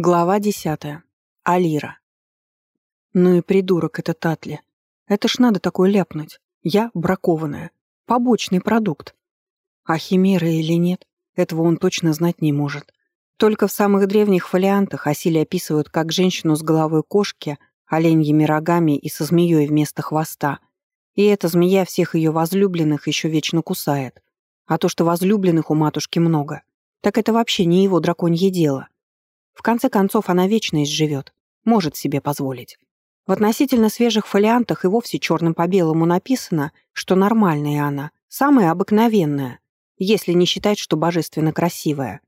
Глава десятая. Алира. Ну и придурок этот Атли. Это ж надо такое ляпнуть. Я бракованная. Побочный продукт. А химера или нет, этого он точно знать не может. Только в самых древних фолиантах Асили описывают как женщину с головой кошки, оленьими рогами и со змеей вместо хвоста. И эта змея всех ее возлюбленных еще вечно кусает. А то, что возлюбленных у матушки много, так это вообще не его драконье дело. В конце концов, она вечно изживет, может себе позволить. В относительно свежих фолиантах и вовсе черным по белому написано, что нормальная она, самая обыкновенная, если не считать, что божественно красивая.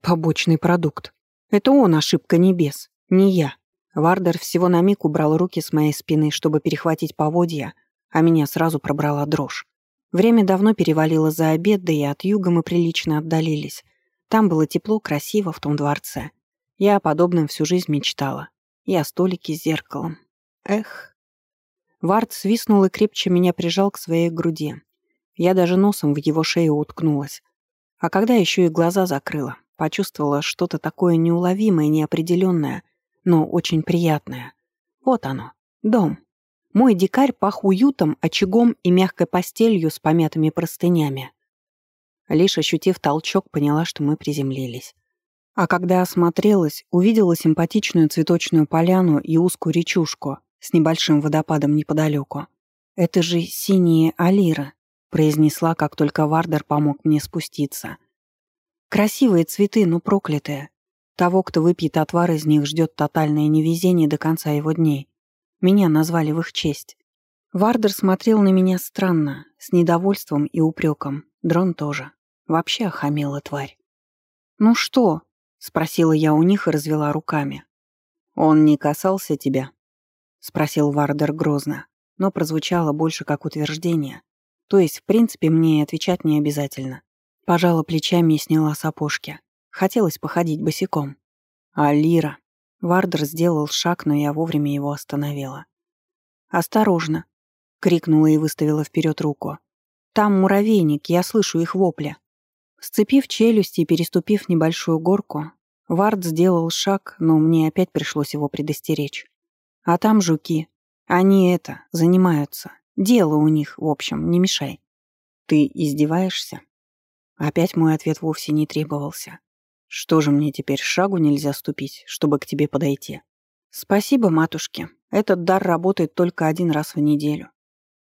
Побочный продукт. Это он ошибка небес, не я. Вардер всего на миг убрал руки с моей спины, чтобы перехватить поводья, а меня сразу пробрала дрожь. Время давно перевалило за обед, да и от юга мы прилично отдалились. Там было тепло, красиво в том дворце. Я о подобном всю жизнь мечтала. И о столике с зеркалом. Эх. Вард свистнул и крепче меня прижал к своей груди. Я даже носом в его шею уткнулась. А когда еще и глаза закрыла, почувствовала что-то такое неуловимое, неопределенное, но очень приятное. Вот оно, дом. Мой дикарь пах уютом, очагом и мягкой постелью с помятыми простынями. Лишь ощутив толчок, поняла, что мы приземлились. А когда осмотрелась, увидела симпатичную цветочную поляну и узкую речушку с небольшим водопадом неподалеку. «Это же синие алиры», — произнесла, как только Вардер помог мне спуститься. «Красивые цветы, но проклятые. Того, кто выпьет отвар из них, ждет тотальное невезение до конца его дней. Меня назвали в их честь. Вардер смотрел на меня странно, с недовольством и упреком. Дрон тоже. Вообще охамела тварь. «Ну что?» — спросила я у них и развела руками. «Он не касался тебя?» — спросил Вардер грозно, но прозвучало больше как утверждение. То есть, в принципе, мне отвечать не обязательно. Пожала плечами и сняла сапожки. Хотелось походить босиком. «А Лира?» Вардер сделал шаг, но я вовремя его остановила. «Осторожно!» — крикнула и выставила вперед руку. «Там муравейник, я слышу их вопли». Сцепив челюсти и переступив небольшую горку, Вард сделал шаг, но мне опять пришлось его предостеречь. А там жуки. Они это, занимаются. Дело у них, в общем, не мешай. Ты издеваешься? Опять мой ответ вовсе не требовался. Что же мне теперь шагу нельзя ступить, чтобы к тебе подойти? Спасибо, матушке. Этот дар работает только один раз в неделю.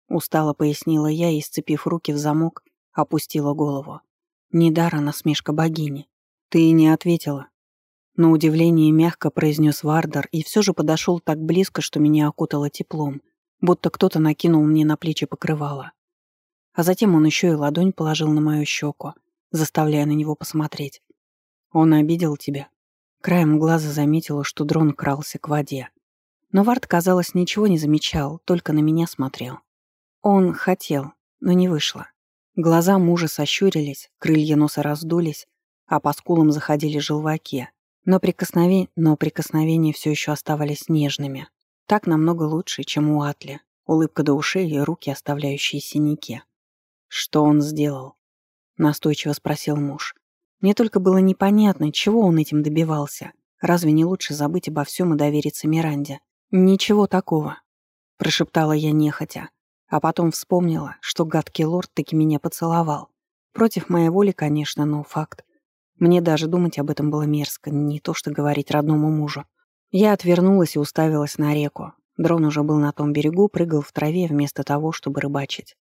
Устало пояснила я и, сцепив руки в замок, опустила голову. Не дар, а насмешка богини. Ты не ответила. На удивление мягко произнес Вардар и все же подошел так близко, что меня окутало теплом, будто кто-то накинул мне на плечи покрывало. А затем он еще и ладонь положил на мою щеку, заставляя на него посмотреть. Он обидел тебя. Краем глаза заметила, что дрон крался к воде. Но Вард, казалось, ничего не замечал, только на меня смотрел. Он хотел, но не вышло. Глаза мужа сощурились, крылья носа раздулись, а по скулам заходили желваки. Но, прикосновен... но прикосновения все еще оставались нежными. Так намного лучше, чем у Атли. Улыбка до ушей и руки, оставляющие синяки. «Что он сделал?» — настойчиво спросил муж. Мне только было непонятно, чего он этим добивался. Разве не лучше забыть обо всем и довериться Миранде? Ничего такого, прошептала я нехотя, а потом вспомнила, что гадкий лорд таки меня поцеловал. Против моей воли, конечно, но факт. Мне даже думать об этом было мерзко, не то что говорить родному мужу. Я отвернулась и уставилась на реку. Дрон уже был на том берегу, прыгал в траве вместо того, чтобы рыбачить.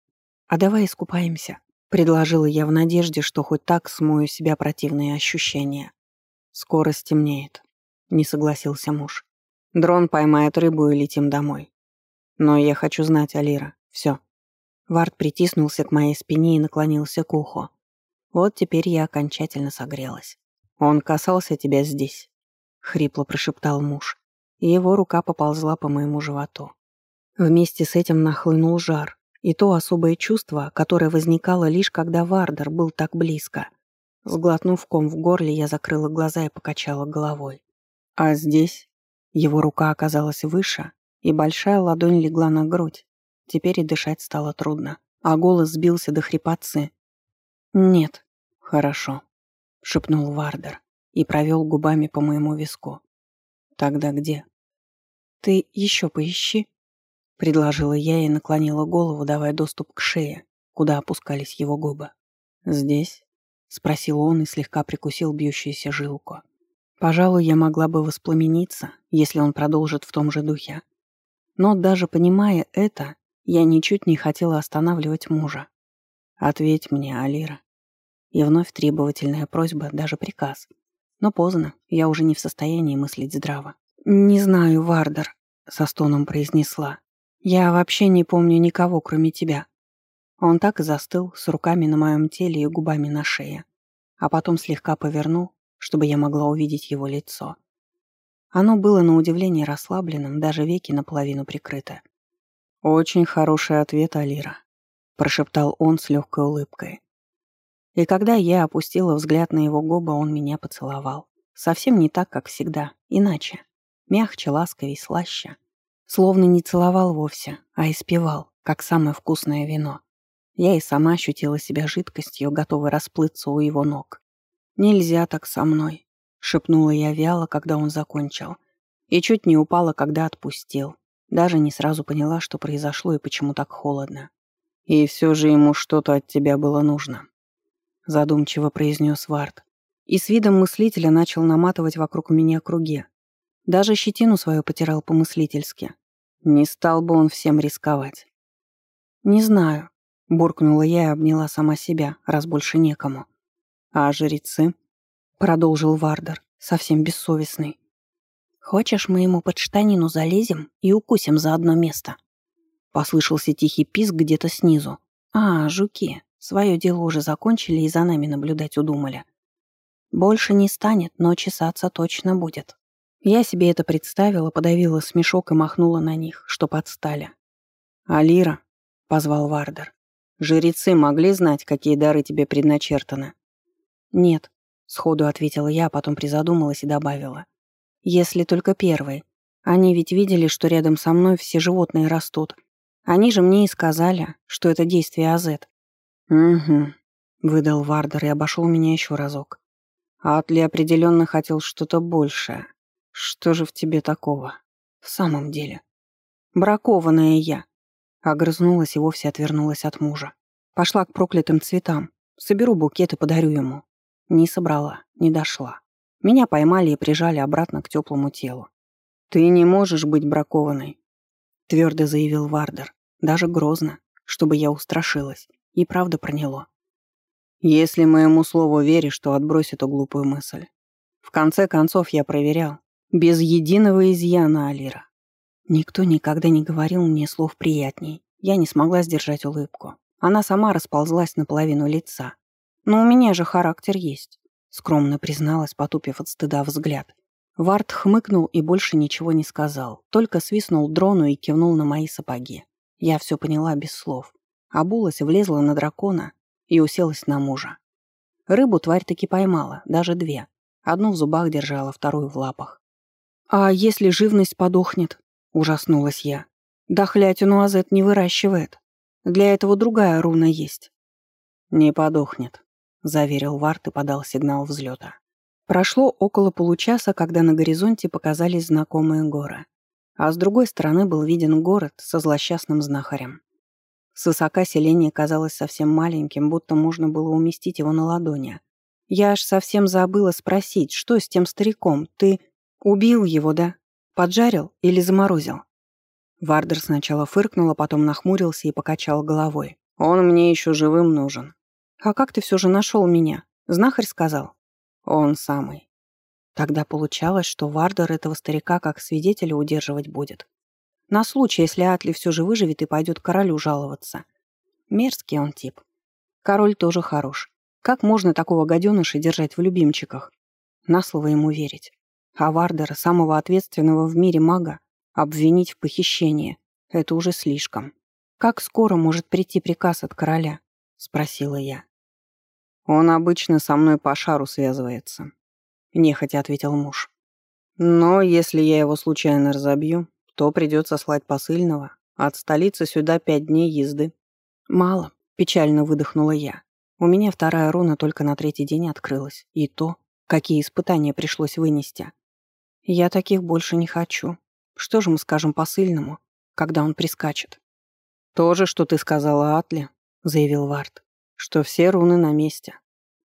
«А давай искупаемся», Предложила я в надежде, что хоть так смою себя противные ощущения. «Скоро стемнеет», — не согласился муж. «Дрон поймает рыбу и летим домой. Но я хочу знать, Алира, все. Вард притиснулся к моей спине и наклонился к уху. Вот теперь я окончательно согрелась. «Он касался тебя здесь», — хрипло прошептал муж, и его рука поползла по моему животу. Вместе с этим нахлынул жар, и то особое чувство, которое возникало лишь когда Вардер был так близко. Сглотнув ком в горле, я закрыла глаза и покачала головой. А здесь его рука оказалась выше, и большая ладонь легла на грудь. Теперь и дышать стало трудно, а голос сбился до хрипотцы. «Нет». «Хорошо», — шепнул Вардер. и провел губами по моему виску. «Тогда где?» «Ты еще поищи», — предложила я и наклонила голову, давая доступ к шее, куда опускались его губы. «Здесь?» — спросил он и слегка прикусил бьющуюся жилку. Пожалуй, я могла бы воспламениться, если он продолжит в том же духе. Но даже понимая это, я ничуть не хотела останавливать мужа. «Ответь мне, Алира». И вновь требовательная просьба, даже приказ. Но поздно, я уже не в состоянии мыслить здраво. «Не знаю, Вардер», — со стоном произнесла. «Я вообще не помню никого, кроме тебя». Он так и застыл, с руками на моем теле и губами на шее. А потом слегка повернул, чтобы я могла увидеть его лицо. Оно было на удивление расслабленным, даже веки наполовину прикрыты. «Очень хороший ответ, Алира», — прошептал он с легкой улыбкой. И когда я опустила взгляд на его губы, он меня поцеловал. Совсем не так, как всегда, иначе. Мягче, ласковей, слаще. Словно не целовал вовсе, а испевал, как самое вкусное вино. Я и сама ощутила себя жидкостью, готовой расплыться у его ног. «Нельзя так со мной», — шепнула я вяло, когда он закончил. И чуть не упала, когда отпустил. Даже не сразу поняла, что произошло и почему так холодно. «И все же ему что-то от тебя было нужно», — задумчиво произнес Вард. И с видом мыслителя начал наматывать вокруг меня круги. Даже щетину свою потирал помыслительски. Не стал бы он всем рисковать. «Не знаю», — буркнула я и обняла сама себя, раз больше некому. «А жрецы?» — продолжил Вардер, совсем бессовестный. «Хочешь, мы ему под штанину залезем и укусим за одно место?» Послышался тихий писк где-то снизу. «А, жуки, свое дело уже закончили и за нами наблюдать удумали. Больше не станет, но чесаться точно будет». Я себе это представила, подавила смешок и махнула на них, что подстали. «Алира», — позвал Вардер, — «жрецы могли знать, какие дары тебе предначертаны?» «Нет», — сходу ответила я, а потом призадумалась и добавила. «Если только первый. Они ведь видели, что рядом со мной все животные растут. Они же мне и сказали, что это действие АЗ». «Угу», — выдал Вардер и обошел меня еще разок. Атли определенно хотел что-то большее. Что же в тебе такого? В самом деле. Бракованная я. Огрызнулась и вовсе отвернулась от мужа. Пошла к проклятым цветам. Соберу букет и подарю ему. Не собрала, не дошла. Меня поймали и прижали обратно к теплому телу. «Ты не можешь быть бракованной», — твердо заявил Вардер. Даже грозно, чтобы я устрашилась. И правда проняло. «Если моему слову веришь, то отбрось эту глупую мысль. В конце концов, я проверял. Без единого изъяна, Алира. Никто никогда не говорил мне слов приятней. Я не смогла сдержать улыбку. Она сама расползлась наполовину лица. «Но у меня же характер есть», — скромно призналась, потупив от стыда взгляд. Вард хмыкнул и больше ничего не сказал, только свистнул дрону и кивнул на мои сапоги. Я все поняла без слов. Обулась, влезла на дракона и уселась на мужа. Рыбу тварь таки поймала, даже две. Одну в зубах держала, вторую в лапах. «А если живность подохнет?» — ужаснулась я. «Дохлятину Азет не выращивает. Для этого другая руна есть». «Не подохнет», — заверил Варт и подал сигнал взлета. Прошло около получаса, когда на горизонте показались знакомые горы. А с другой стороны был виден город со злосчастным знахарем. С высока селение казалось совсем маленьким, будто можно было уместить его на ладони. Я аж совсем забыла спросить, что с тем стариком? Ты убил его, да? Поджарил или заморозил? Вардер сначала фыркнул, а потом нахмурился и покачал головой. «Он мне еще живым нужен. «А как ты все же нашел меня?» Знахарь сказал. «Он самый». Тогда получалось, что Вардер этого старика как свидетеля удерживать будет. На случай, если Атли все же выживет и пойдет королю жаловаться. Мерзкий он тип. Король тоже хорош. Как можно такого гаденыша держать в любимчиках? На слово ему верить. А Вардера, самого ответственного в мире мага, обвинить в похищении — это уже слишком. «Как скоро может прийти приказ от короля?» — спросила я. «Он обычно со мной по шару связывается», — нехотя ответил муж. «Но если я его случайно разобью, то придется слать посыльного. От столицы сюда пять дней езды». «Мало», — печально выдохнула я. «У меня вторая руна только на третий день открылась. И то какие испытания пришлось вынести. Я таких больше не хочу. Что же мы скажем посыльному, когда он прискачет? «То же, что ты сказала Атле», — заявил Вард, — «что все руны на месте».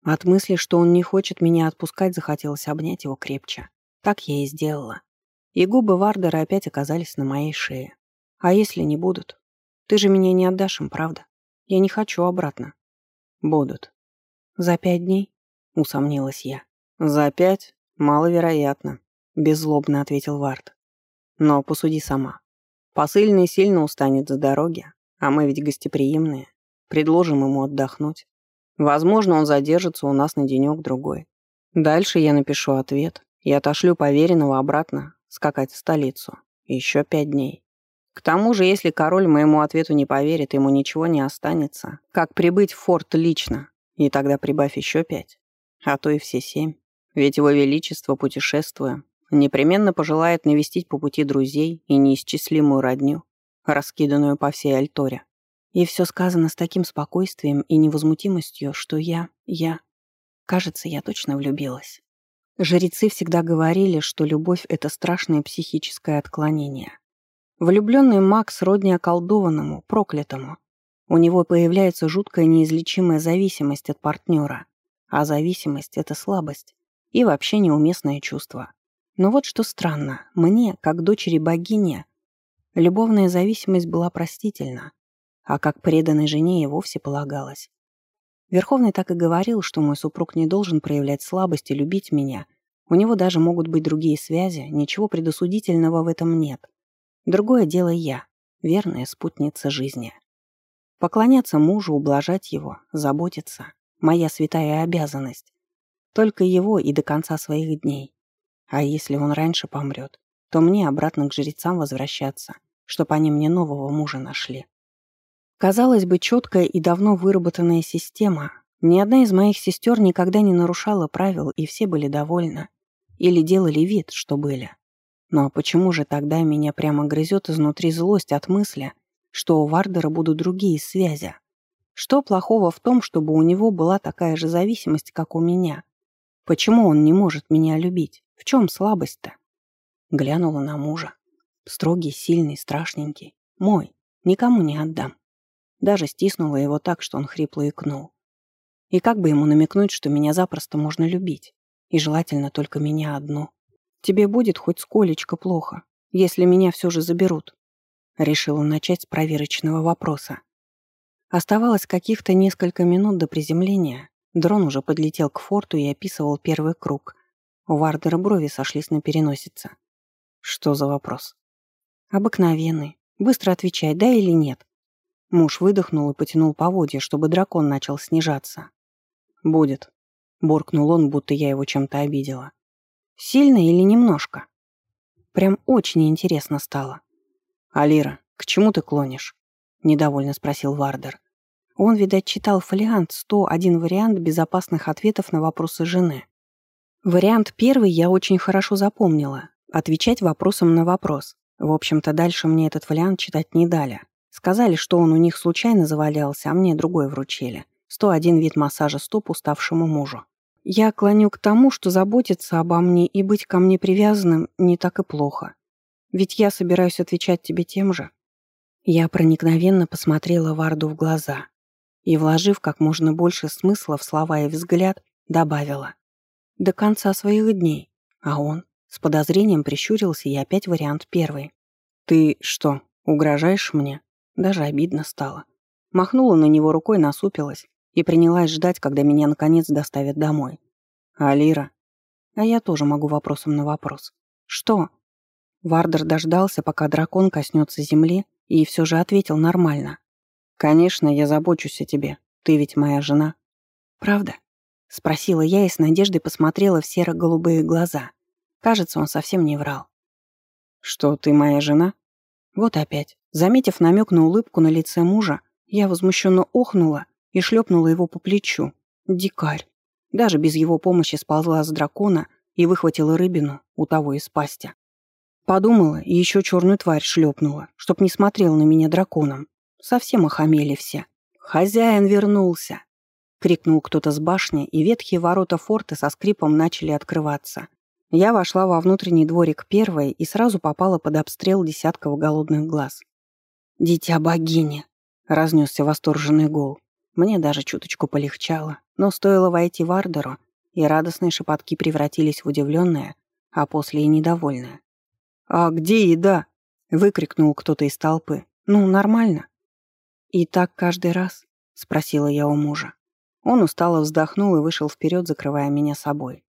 От мысли, что он не хочет меня отпускать, захотелось обнять его крепче. Так я и сделала. И губы Вардера опять оказались на моей шее. А если не будут? Ты же меня не отдашь им, правда? Я не хочу обратно. Будут. За пять дней? Усомнилась я. За пять? Маловероятно. Беззлобно ответил Вард. Но посуди сама. Посыльный сильно устанет за дороги, а мы ведь гостеприимные. Предложим ему отдохнуть. Возможно, он задержится у нас на денек-другой. Дальше я напишу ответ и отошлю поверенного обратно скакать в столицу. Еще пять дней. К тому же, если король моему ответу не поверит, ему ничего не останется, как прибыть в форт лично, и тогда прибавь еще пять, а то и все семь. Ведь его величество, путешествуя, непременно пожелает навестить по пути друзей и неисчислимую родню, раскиданную по всей Альторе. И все сказано с таким спокойствием и невозмутимостью, что я, я... Кажется, я точно влюбилась. Жрецы всегда говорили, что любовь — это страшное психическое отклонение. Влюбленный маг сродни околдованному, проклятому. У него появляется жуткая неизлечимая зависимость от партнера. А зависимость — это слабость. И вообще неуместное чувство. Но вот что странно, мне, как дочери богини, любовная зависимость была простительна, а как преданной жене и вовсе полагалось. Верховный так и говорил, что мой супруг не должен проявлять слабость и любить меня. У него даже могут быть другие связи, ничего предосудительного в этом нет. Другое дело я, верная спутница жизни. Поклоняться мужу, ублажать его, заботиться — моя святая обязанность. Только его и до конца своих дней. А если он раньше помрет, то мне обратно к жрецам возвращаться, чтоб они мне нового мужа нашли. Казалось бы, четкая и давно выработанная система. Ни одна из моих сестер никогда не нарушала правил, и все были довольны. Или делали вид, что были. Но почему же тогда меня прямо грызет изнутри злость от мысли, что у Вардера будут другие связи? Что плохого в том, чтобы у него была такая же зависимость, как у меня? Почему он не может меня любить? В чем слабость-то? Глянула на мужа. Строгий, сильный, страшненький. Мой. Никому не отдам. Даже стиснула его так, что он хрипло икнул. И как бы ему намекнуть, что меня запросто можно любить? И желательно только меня одну. Тебе будет хоть сколечко плохо, если меня все же заберут. Решила начать с проверочного вопроса. Оставалось каких-то несколько минут до приземления. Дрон уже подлетел к форту и описывал первый круг. У Вардера брови сошлись на переносице. Что за вопрос? Обыкновенный. Быстро отвечай, да или нет. Муж выдохнул и потянул поводья, чтобы дракон начал снижаться. «Будет», — буркнул он, будто я его чем-то обидела. Сильно или немножко? Прям очень интересно стало. «Алира, к чему ты клонишь?» — недовольно спросил Вардер. Он, видать, читал фолиант 101 вариант безопасных ответов на вопросы жены. Вариант первый я очень хорошо запомнила. Отвечать вопросом на вопрос. В общем-то, дальше мне этот фолиант читать не дали. Сказали, что он у них случайно завалялся, а мне другой вручили. 101 вид массажа стоп уставшему мужу. Я клоню к тому, что заботиться обо мне и быть ко мне привязанным не так и плохо. Ведь я собираюсь отвечать тебе тем же. Я проникновенно посмотрела Варду в глаза и, вложив как можно больше смысла в слова и взгляд, добавила. До конца своих дней. А он с подозрением прищурился и опять вариант первый. «Ты что, угрожаешь мне?» Даже обидно стало. Махнула на него рукой, насупилась и принялась ждать, когда меня наконец доставят домой. «Алира?» А я тоже могу вопросом на вопрос. «Что?» Вардер дождался, пока дракон коснется земли, и все же ответил нормально. «Конечно, я забочусь о тебе. Ты ведь моя жена». «Правда?» — спросила я и с надеждой посмотрела в серо-голубые глаза. Кажется, он совсем не врал. «Что, ты моя жена?» Вот опять. Заметив намек на улыбку на лице мужа, я возмущенно охнула и шлепнула его по плечу. Дикарь. Даже без его помощи сползла с дракона и выхватила рыбину у того из пасти. Подумала и еще черную тварь шлепнула, чтоб не смотрел на меня драконом. Совсем охамели все. Хозяин вернулся. крикнул кто-то с башни, и ветхие ворота форта со скрипом начали открываться. Я вошла во внутренний дворик первой и сразу попала под обстрел десятков голодных глаз. «Дитя богини!» — разнесся восторженный гол. Мне даже чуточку полегчало, но стоило войти в Ардеру, и радостные шепотки превратились в удивленное, а после и недовольное. «А где еда?» — выкрикнул кто-то из толпы. «Ну, нормально». «И так каждый раз?» — спросила я у мужа. Он устало вздохнул и вышел вперед, закрывая меня собой.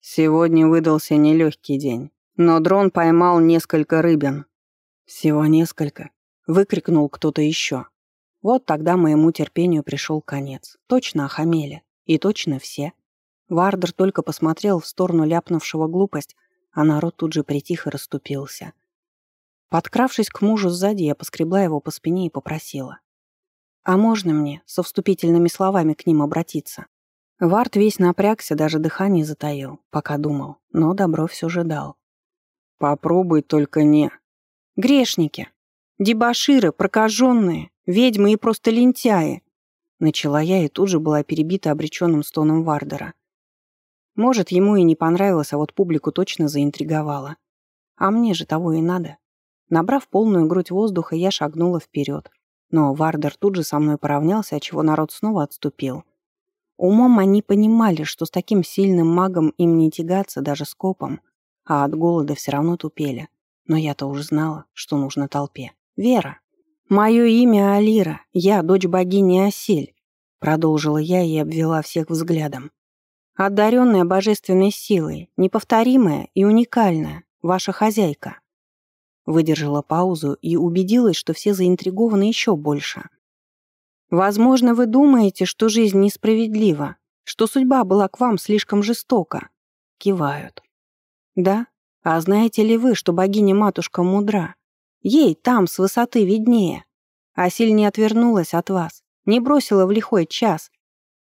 «Сегодня выдался нелегкий день, но дрон поймал несколько рыбин». «Всего несколько?» — выкрикнул кто-то еще. Вот тогда моему терпению пришел конец. Точно охамели. И точно все. Вардер только посмотрел в сторону ляпнувшего глупость, а народ тут же притих и расступился. Подкравшись к мужу сзади, я поскребла его по спине и попросила. «А можно мне со вступительными словами к ним обратиться?» Вард весь напрягся, даже дыхание затаил, пока думал, но добро все же дал. «Попробуй только не...» «Грешники! Дебоширы, прокаженные, ведьмы и просто лентяи!» Начала я и тут же была перебита обреченным стоном Вардера. Может, ему и не понравилось, а вот публику точно заинтриговало. А мне же того и надо. Набрав полную грудь воздуха, я шагнула вперед. Но Вардер тут же со мной поравнялся, отчего народ снова отступил. Умом они понимали, что с таким сильным магом им не тягаться даже с копом, а от голода все равно тупели. Но я-то уже знала, что нужно толпе. Вера. «Мое имя Алира, я дочь богини Осель», продолжила я и обвела всех взглядом. Одаренная божественной силой, неповторимая и уникальная, ваша хозяйка. Выдержала паузу и убедилась, что все заинтригованы еще больше. Возможно, вы думаете, что жизнь несправедлива, что судьба была к вам слишком жестока. Кивают. Да? А знаете ли вы, что богиня-матушка мудра? Ей там с высоты виднее. А сильнее отвернулась от вас, не бросила в лихой час,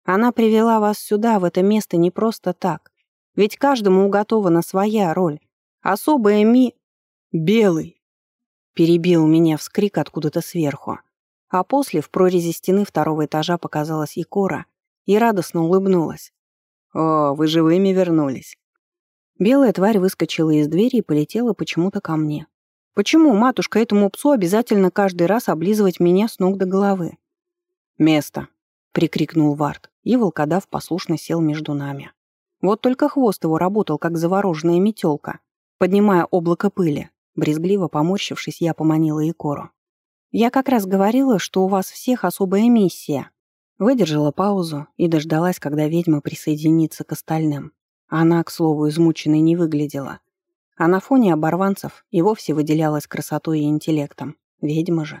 она привела вас сюда, в это место, не просто так. Ведь каждому уготована своя роль. Особая ми... Белый. Перебил меня вскрик откуда-то сверху. А после в прорези стены второго этажа показалась и Кора и радостно улыбнулась. «О, вы живыми вернулись». Белая тварь выскочила из двери и полетела почему-то ко мне. Почему, матушка, этому псу обязательно каждый раз облизывать меня с ног до головы? «Место», — прикрикнул Вард и волкодав послушно сел между нами. Вот только хвост его работал, как завороженная метелка, поднимая облако пыли. Брезгливо поморщившись, я поманила Икору. «Я как раз говорила, что у вас всех особая миссия». Выдержала паузу и дождалась, когда ведьма присоединится к остальным. Она, к слову, измученной не выглядела. А на фоне оборванцев и вовсе выделялась красотой и интеллектом. Ведьма же.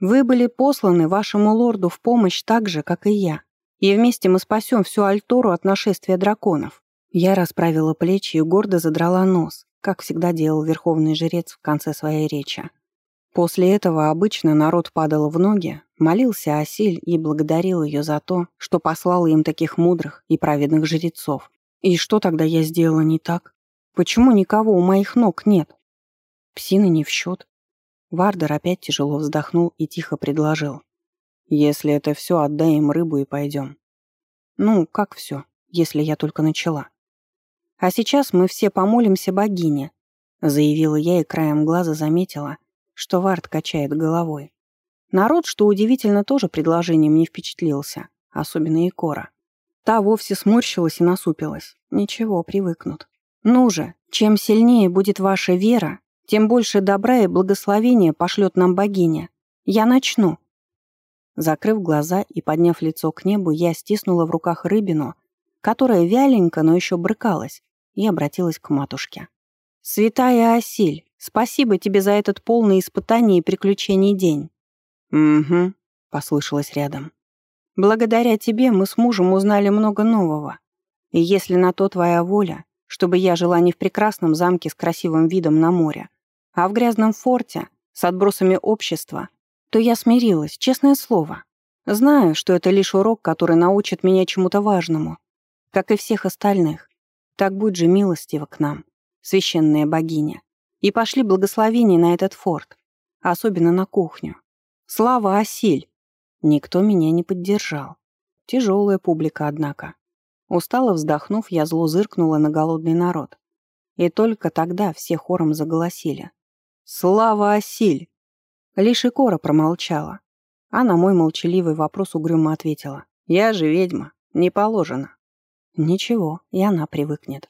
«Вы были посланы вашему лорду в помощь так же, как и я. И вместе мы спасем всю Альтору от нашествия драконов. Я расправила плечи и гордо задрала нос, как всегда делал верховный жрец в конце своей речи. После этого обычно народ падал в ноги, молился о силь и благодарил ее за то, что послала им таких мудрых и праведных жрецов. И что тогда я сделала не так? Почему никого у моих ног нет? Псины не в счет. Вардер опять тяжело вздохнул и тихо предложил. Если это все, отдай им рыбу и пойдем. Ну, как все, если я только начала. А сейчас мы все помолимся богине, заявила я и краем глаза заметила, что Вард качает головой. Народ, что удивительно, тоже предложением не впечатлился, особенно и Кора. Та вовсе сморщилась и насупилась. Ничего, привыкнут. Ну же, чем сильнее будет ваша вера, тем больше добра и благословения пошлет нам богиня. Я начну. Закрыв глаза и подняв лицо к небу, я стиснула в руках рыбину, которая вяленько, но еще брыкалась, и обратилась к матушке. «Святая Осиль, спасибо тебе за этот полный испытаний и приключений день». «Угу», — послышалось рядом. «Благодаря тебе мы с мужем узнали много нового. И если на то твоя воля, чтобы я жила не в прекрасном замке с красивым видом на море, а в грязном форте с отбросами общества, то я смирилась, честное слово. Знаю, что это лишь урок, который научит меня чему-то важному, как и всех остальных. Так будь же милостива к нам, священная богиня. И пошли благословения на этот форт, особенно на кухню. Слава Осиль! Никто меня не поддержал. Тяжелая публика, однако. Устало вздохнув, я зло зыркнула на голодный народ. И только тогда все хором заголосили. «Слава Осиль!» Лишь и Кора промолчала, а на мой молчаливый вопрос угрюмо ответила. «Я же ведьма, не положено». Ничего, и она привыкнет.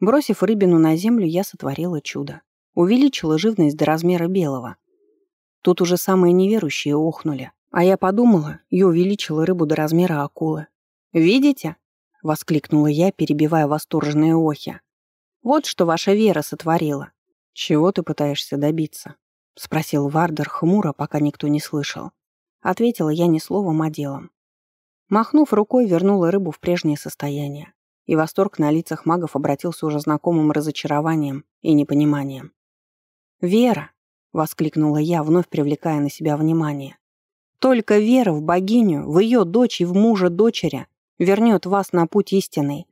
Бросив рыбину на землю, я сотворила чудо. Увеличила живность до размера белого. Тут уже самые неверующие охнули. А я подумала и увеличила рыбу до размера акулы. «Видите?» — воскликнула я, перебивая восторженные охи. «Вот что ваша вера сотворила. Чего ты пытаешься добиться?» — спросил Вардер хмуро, пока никто не слышал. Ответила я не словом, а делом. Махнув рукой, вернула рыбу в прежнее состояние. И восторг на лицах магов обратился уже знакомым разочарованием и непониманием. «Вера!» воскликнула я, вновь привлекая на себя внимание. Только вера в богиню, в ее дочь и в мужа дочеря вернет вас на путь истинный.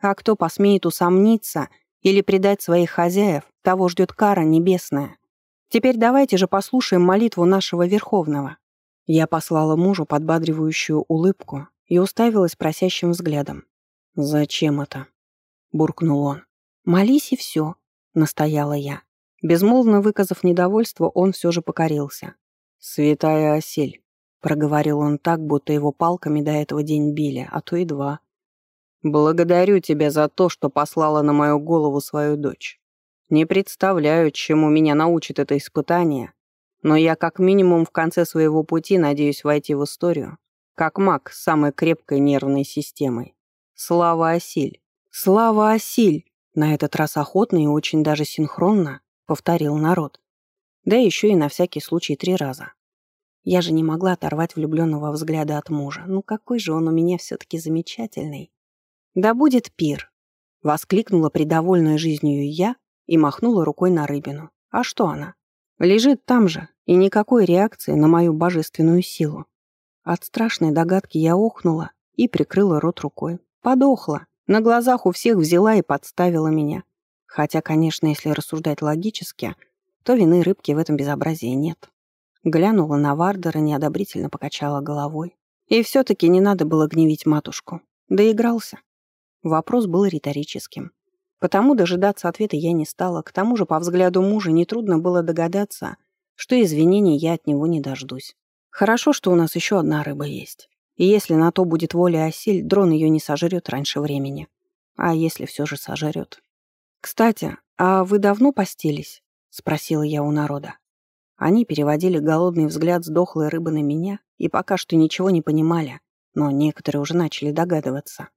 А кто посмеет усомниться или предать своих хозяев, того ждет кара небесная. Теперь давайте же послушаем молитву нашего Верховного. Я послала мужу подбадривающую улыбку и уставилась просящим взглядом. «Зачем это?» — буркнул он. «Молись и все», — настояла я. Безмолвно выказав недовольство, он все же покорился. «Святая осель», — проговорил он так, будто его палками до этого день били, а то и два. «Благодарю тебя за то, что послала на мою голову свою дочь. Не представляю, чему меня научит это испытание, но я как минимум в конце своего пути надеюсь войти в историю, как маг с самой крепкой нервной системой. Слава Осиль! Слава Осиль! На этот раз охотно и очень даже синхронно повторил народ. Да еще и на всякий случай три раза. Я же не могла оторвать влюбленного взгляда от мужа. Ну какой же он у меня все-таки замечательный. «Да будет пир!» — воскликнула придовольная жизнью я и махнула рукой на рыбину. «А что она?» Лежит там же, и никакой реакции на мою божественную силу. От страшной догадки я охнула и прикрыла рот рукой. Подохла. На глазах у всех взяла и подставила меня. Хотя, конечно, если рассуждать логически, то вины рыбки в этом безобразии нет. Глянула на Вардера, неодобрительно покачала головой. И все-таки не надо было гневить матушку. Доигрался. Вопрос был риторическим. Потому дожидаться ответа я не стала. К тому же, по взгляду мужа, нетрудно было догадаться, что извинений я от него не дождусь. Хорошо, что у нас еще одна рыба есть. И если на то будет воля осель, дрон ее не сожрет раньше времени. А если все же сожрет, «Кстати, а вы давно постились?» — спросила я у народа. Они переводили голодный взгляд с дохлой рыбы на меня и пока что ничего не понимали, но некоторые уже начали догадываться.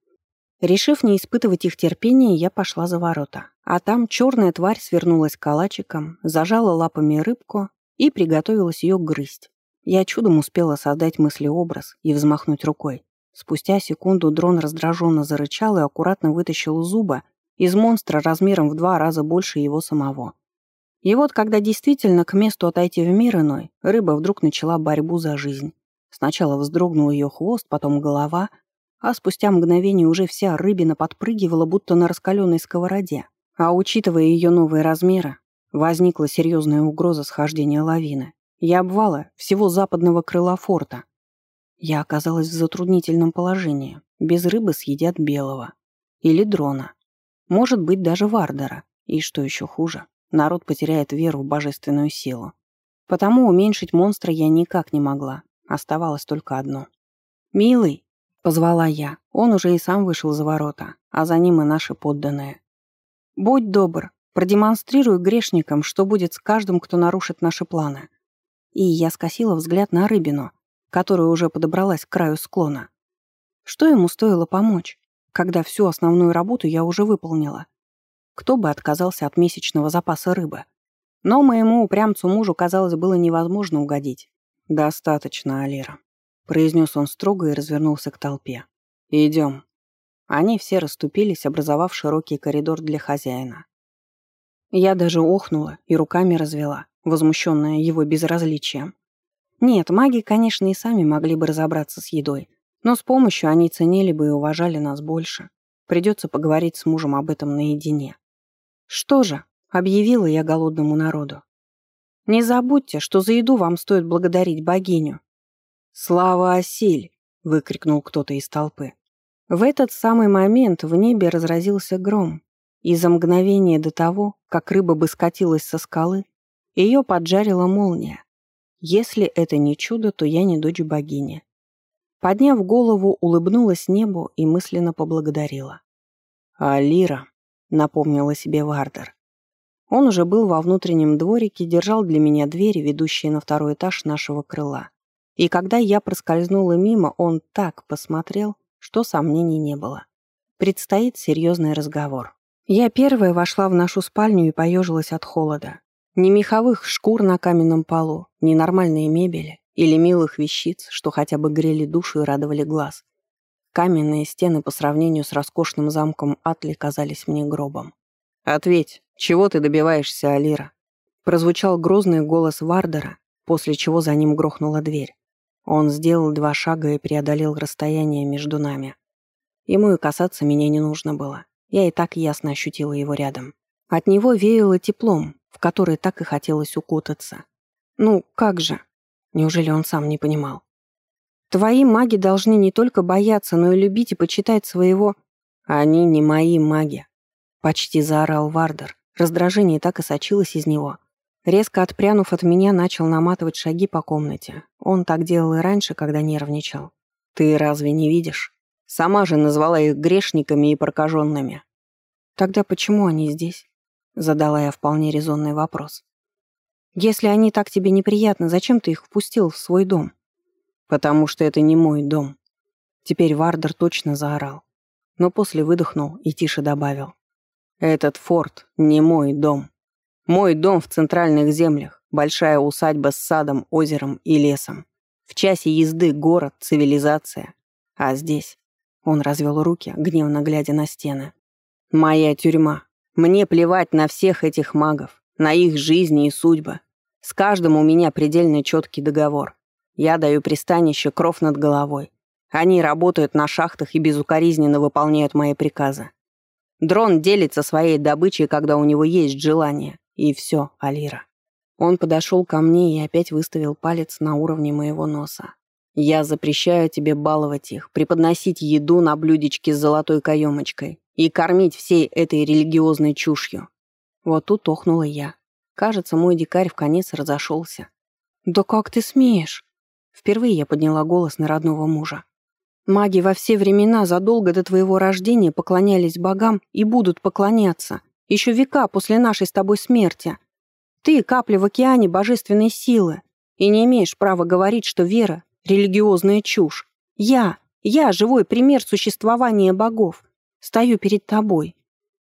Решив не испытывать их терпения, я пошла за ворота. А там черная тварь свернулась калачиком, зажала лапами рыбку и приготовилась ее грызть. Я чудом успела создать мыслеобраз и взмахнуть рукой. Спустя секунду дрон раздраженно зарычал и аккуратно вытащил зуба из монстра размером в два раза больше его самого. И вот, когда действительно к месту отойти в мир иной, рыба вдруг начала борьбу за жизнь. Сначала вздрогнул ее хвост, потом голова, а спустя мгновение уже вся рыбина подпрыгивала, будто на раскаленной сковороде. А учитывая ее новые размеры, возникла серьезная угроза схождения лавины и обвала всего западного крыла форта. Я оказалась в затруднительном положении. Без рыбы съедят белого. Или дрона. Может быть, даже Вардера. И что еще хуже, народ потеряет веру в божественную силу. Потому уменьшить монстра я никак не могла. Оставалось только одно. «Милый!» — позвала я. Он уже и сам вышел за ворота, а за ним и наши подданные. «Будь добр, продемонстрируй грешникам, что будет с каждым, кто нарушит наши планы». И я скосила взгляд на рыбину, которая уже подобралась к краю склона. Что ему стоило помочь? когда всю основную работу я уже выполнила. Кто бы отказался от месячного запаса рыбы? Но моему упрямцу мужу, казалось, было невозможно угодить. «Достаточно, Алира», — произнес он строго и развернулся к толпе. «Идем». Они все расступились, образовав широкий коридор для хозяина. Я даже охнула и руками развела, возмущенная его безразличием. Нет, маги, конечно, и сами могли бы разобраться с едой, но с помощью они ценили бы и уважали нас больше. Придется поговорить с мужем об этом наедине. Что же, объявила я голодному народу. Не забудьте, что за еду вам стоит благодарить богиню. Слава Осиль! — выкрикнул кто-то из толпы. В этот самый момент в небе разразился гром, и за мгновение до того, как рыба бы скатилась со скалы, ее поджарила молния. Если это не чудо, то я не дочь богини. Подняв голову, улыбнулась небу и мысленно поблагодарила. «Алира», — напомнила себе Вардер. Он уже был во внутреннем дворике, держал для меня двери, ведущие на второй этаж нашего крыла. И когда я проскользнула мимо, он так посмотрел, что сомнений не было. Предстоит серьезный разговор. Я первая вошла в нашу спальню и поежилась от холода. Ни меховых шкур на каменном полу, ни нормальной мебели или милых вещиц, что хотя бы грели душу и радовали глаз. Каменные стены по сравнению с роскошным замком Атли казались мне гробом. «Ответь, чего ты добиваешься, Алира?» Прозвучал грозный голос Вардера, после чего за ним грохнула дверь. Он сделал два шага и преодолел расстояние между нами. Ему и касаться меня не нужно было. Я и так ясно ощутила его рядом. От него веяло теплом, в которое так и хотелось укутаться. Ну, как же? Неужели он сам не понимал? Твои маги должны не только бояться, но и любить и почитать своего... Они не мои маги. Почти заорал Вардер. Раздражение так и сочилось из него. Резко отпрянув от меня, начал наматывать шаги по комнате. Он так делал и раньше, когда нервничал. «Ты разве не видишь? Сама же назвала их грешниками и прокаженными». «Тогда почему они здесь?» Задала я вполне резонный вопрос. «Если они так тебе неприятны, зачем ты их впустил в свой дом?» «Потому что это не мой дом». Теперь Вардер точно заорал. Но после выдохнул и тише добавил. «Этот форт не мой дом. Мой дом в центральных землях, большая усадьба с садом, озером и лесом. В часе езды город, цивилизация. А здесь он развел руки, гневно глядя на стены. «Моя тюрьма. Мне плевать на всех этих магов, на их жизни и судьбы. С каждым у меня предельно четкий договор. Я даю пристанище кров над головой. Они работают на шахтах и безукоризненно выполняют мои приказы. Дрон делится своей добычей, когда у него есть желание. И все, Алира». Он подошел ко мне и опять выставил палец на уровне моего носа. Я запрещаю тебе баловать их, преподносить еду на блюдечке с золотой каемочкой и кормить всей этой религиозной чушью. Вот тут охнула я. Кажется, мой дикарь в конец разошелся. «Да как ты смеешь?» Впервые я подняла голос на родного мужа. «Маги во все времена задолго до твоего рождения поклонялись богам и будут поклоняться, еще века после нашей с тобой смерти. Ты — капля в океане божественной силы, и не имеешь права говорить, что вера Религиозная чушь. Я, я живой пример существования богов. Стою перед тобой.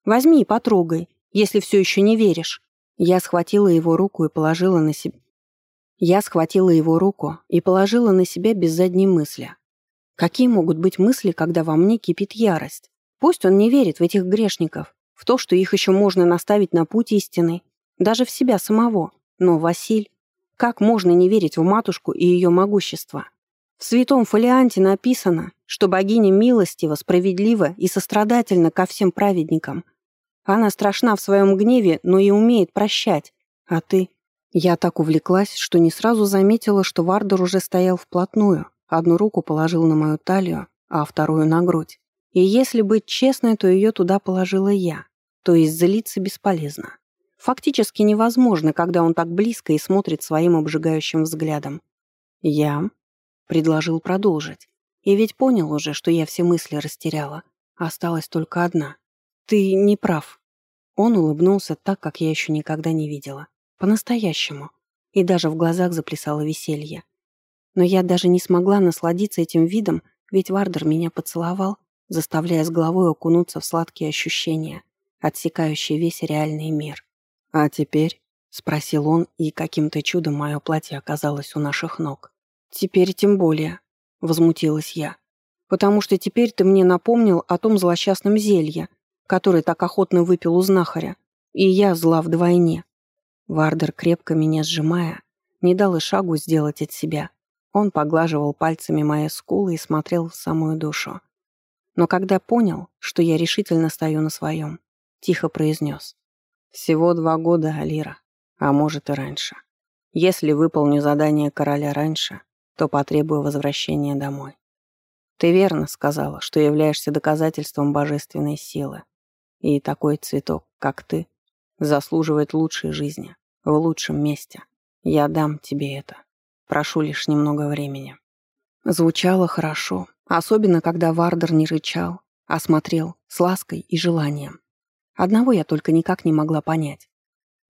Возьми и потрогай, если все еще не веришь. Я схватила его руку и положила на себя. Я схватила его руку и положила на себя без задней мысли. Какие могут быть мысли, когда во мне кипит ярость? Пусть он не верит в этих грешников, в то, что их еще можно наставить на путь истины, даже в себя самого. Но Василь... Как можно не верить в матушку и ее могущество? В святом фолианте написано, что богиня милостива, справедлива и сострадательна ко всем праведникам. Она страшна в своем гневе, но и умеет прощать. А ты? Я так увлеклась, что не сразу заметила, что Вардер уже стоял вплотную. Одну руку положил на мою талию, а вторую на грудь. И если быть честной, то ее туда положила я. То есть злиться бесполезно. Фактически невозможно, когда он так близко и смотрит своим обжигающим взглядом. Я предложил продолжить. И ведь понял уже, что я все мысли растеряла. Осталась только одна. Ты не прав. Он улыбнулся так, как я еще никогда не видела. По-настоящему. И даже в глазах заплясало веселье. Но я даже не смогла насладиться этим видом, ведь Вардер меня поцеловал, заставляя с головой окунуться в сладкие ощущения, отсекающие весь реальный мир. «А теперь?» — спросил он, и каким-то чудом мое платье оказалось у наших ног. «Теперь тем более», — возмутилась я. «Потому что теперь ты мне напомнил о том злосчастном зелье, которое так охотно выпил у знахаря, и я зла вдвойне». Вардер, крепко меня сжимая, не дал и шагу сделать от себя. Он поглаживал пальцами мои скулы и смотрел в самую душу. Но когда понял, что я решительно стою на своем, тихо произнес. «Всего два года, Алира, а может и раньше. Если выполню задание короля раньше, то потребую возвращения домой. Ты верно сказала, что являешься доказательством божественной силы. И такой цветок, как ты, заслуживает лучшей жизни, в лучшем месте. Я дам тебе это. Прошу лишь немного времени». Звучало хорошо, особенно когда Вардер не рычал, а смотрел с лаской и желанием. Одного я только никак не могла понять.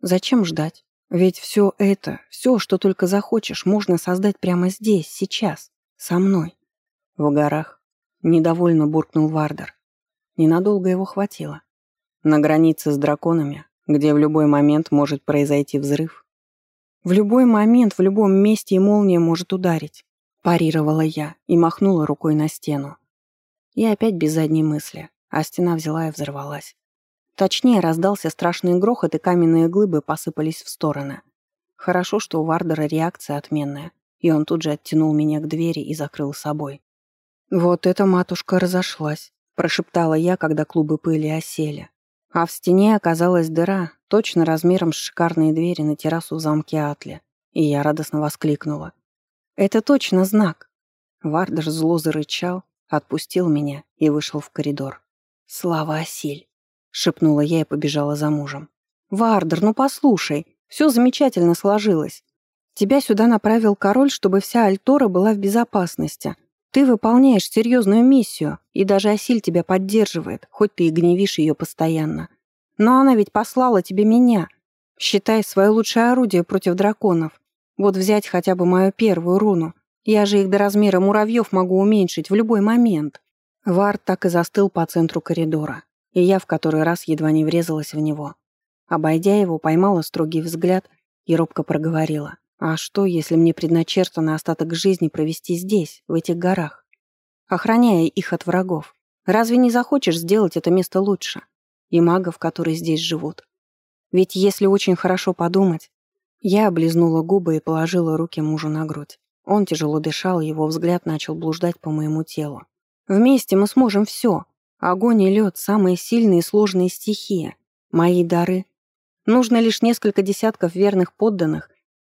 Зачем ждать? Ведь все это, все, что только захочешь, можно создать прямо здесь, сейчас, со мной. В горах. Недовольно буркнул Вардер. Ненадолго его хватило. На границе с драконами, где в любой момент может произойти взрыв. В любой момент, в любом месте и молния может ударить. Парировала я и махнула рукой на стену. И опять без задней мысли, а стена взяла и взорвалась. Точнее, раздался страшный грохот, и каменные глыбы посыпались в стороны. Хорошо, что у Вардера реакция отменная, и он тут же оттянул меня к двери и закрыл собой. «Вот эта матушка разошлась», — прошептала я, когда клубы пыли осели. А в стене оказалась дыра, точно размером с шикарные двери на террасу в замке Атли, и я радостно воскликнула. «Это точно знак!» Вардер зло зарычал, отпустил меня и вышел в коридор. «Слава Асиль!» — шепнула я и побежала за мужем. «Вардер, ну послушай, все замечательно сложилось. Тебя сюда направил король, чтобы вся Альтора была в безопасности. Ты выполняешь серьезную миссию, и даже Асиль тебя поддерживает, хоть ты и гневишь ее постоянно. Но она ведь послала тебе меня. Считай, свое лучшее орудие против драконов. Вот взять хотя бы мою первую руну. Я же их до размера муравьев могу уменьшить в любой момент». Вард так и застыл по центру коридора и я в который раз едва не врезалась в него. Обойдя его, поймала строгий взгляд и робко проговорила. «А что, если мне предначертано остаток жизни провести здесь, в этих горах, охраняя их от врагов? Разве не захочешь сделать это место лучше? И магов, которые здесь живут? Ведь если очень хорошо подумать...» Я облизнула губы и положила руки мужу на грудь. Он тяжело дышал, его взгляд начал блуждать по моему телу. «Вместе мы сможем все. Огонь и лед — самые сильные и сложные стихии. Мои дары. Нужно лишь несколько десятков верных подданных,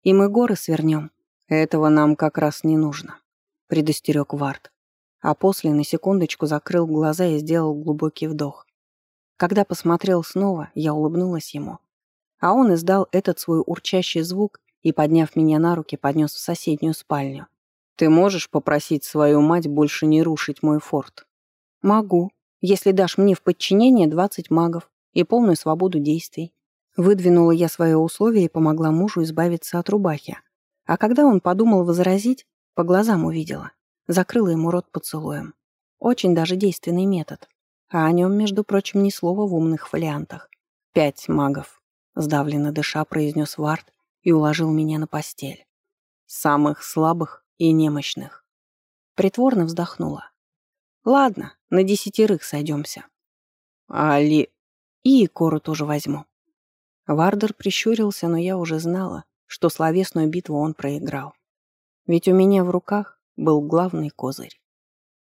и мы горы свернем. Этого нам как раз не нужно, — предостерег Вард. А после на секундочку закрыл глаза и сделал глубокий вдох. Когда посмотрел снова, я улыбнулась ему. А он издал этот свой урчащий звук и, подняв меня на руки, поднес в соседнюю спальню. «Ты можешь попросить свою мать больше не рушить мой форт?» «Могу», если дашь мне в подчинение 20 магов и полную свободу действий. Выдвинула я свое условие и помогла мужу избавиться от рубахи. А когда он подумал возразить, по глазам увидела. Закрыла ему рот поцелуем. Очень даже действенный метод. А о нем, между прочим, ни слова в умных фолиантах. «Пять магов», — сдавленно дыша произнес Вард и уложил меня на постель. «Самых слабых и немощных». Притворно вздохнула. Ладно, на десятерых сойдемся. Али... И Кору тоже возьму. Вардер прищурился, но я уже знала, что словесную битву он проиграл. Ведь у меня в руках был главный козырь.